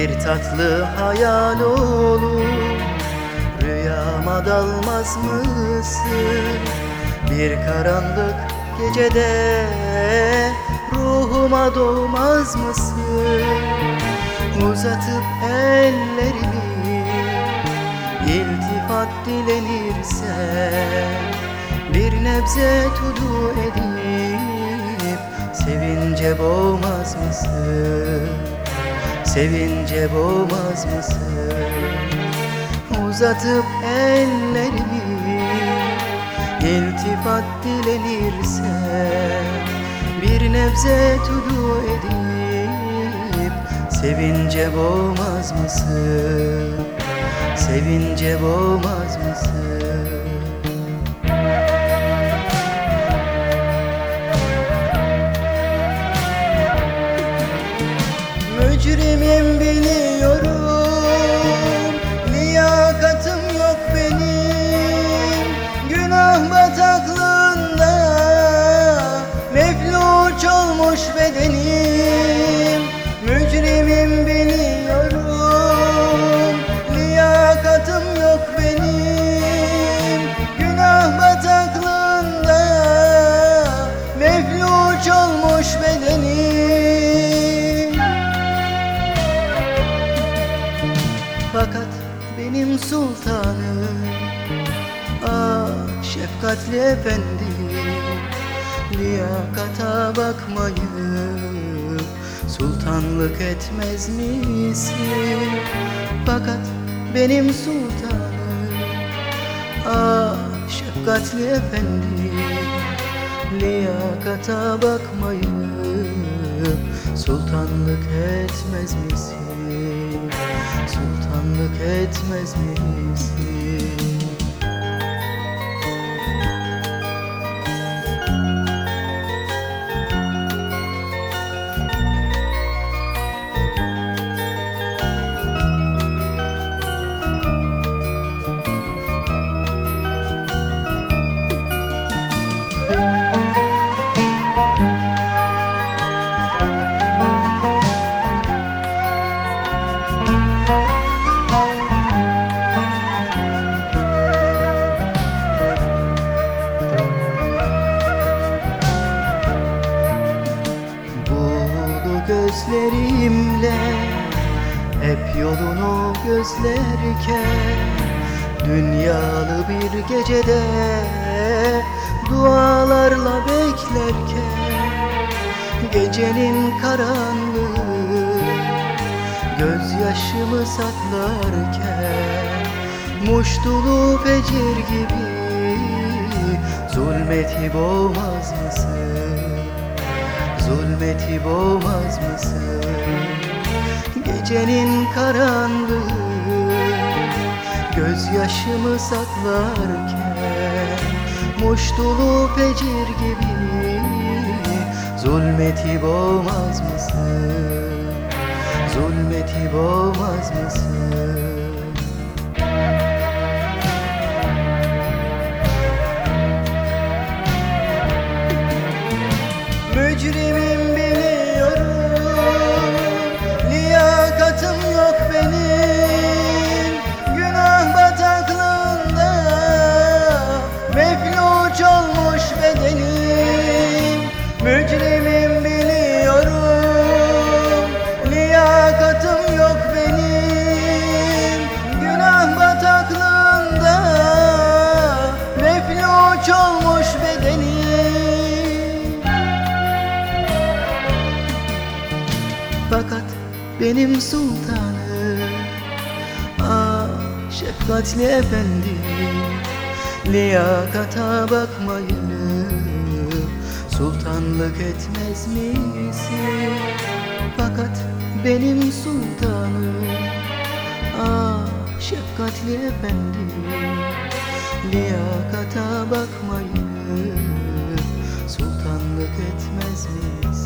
Bir tatlı hayal olur. Rüyama dalmaz mısın? Bir karanlık gecede Ruhuma doğmaz mısın? Uzatıp ellerimi İltifat dilenirse Bir nebze tudu edip Sevince boğmaz mısın Sevince boğmaz mısın? Uzatıp ellerimi İltifat dilenirse Bir nebze tudu edip Sevince boğmaz mısın? Sevince boğmaz mısın sailing Fakat benim sultanım Ah şefkatli efendi Liyakata bakmayıp Sultanlık etmez misin? Fakat benim sultanım Ah şefkatli efendi Liyakata bakmayıp Sultanlık etmez misin? Sultanlık etmez misin? Yolunu gözlerken Dünyalı bir gecede Dualarla beklerken Gecenin karanlığı Gözyaşımı saklarken Muştulu fecir gibi Zulmeti boğmaz mısın? Zulmeti boğmaz mısın? Gecenin karanlığı Gözyaşımı saklarken Muştulu fecir gibi Zulmeti boğmaz mısın? Zulmeti boğmaz mısın? Benim sultanım Ah şefkatli efendi Liyakata bakmayıp Sultanlık etmez misin? Fakat benim sultanım Ah şefkatli efendi Liyakata bakmayıp Sultanlık etmez misin?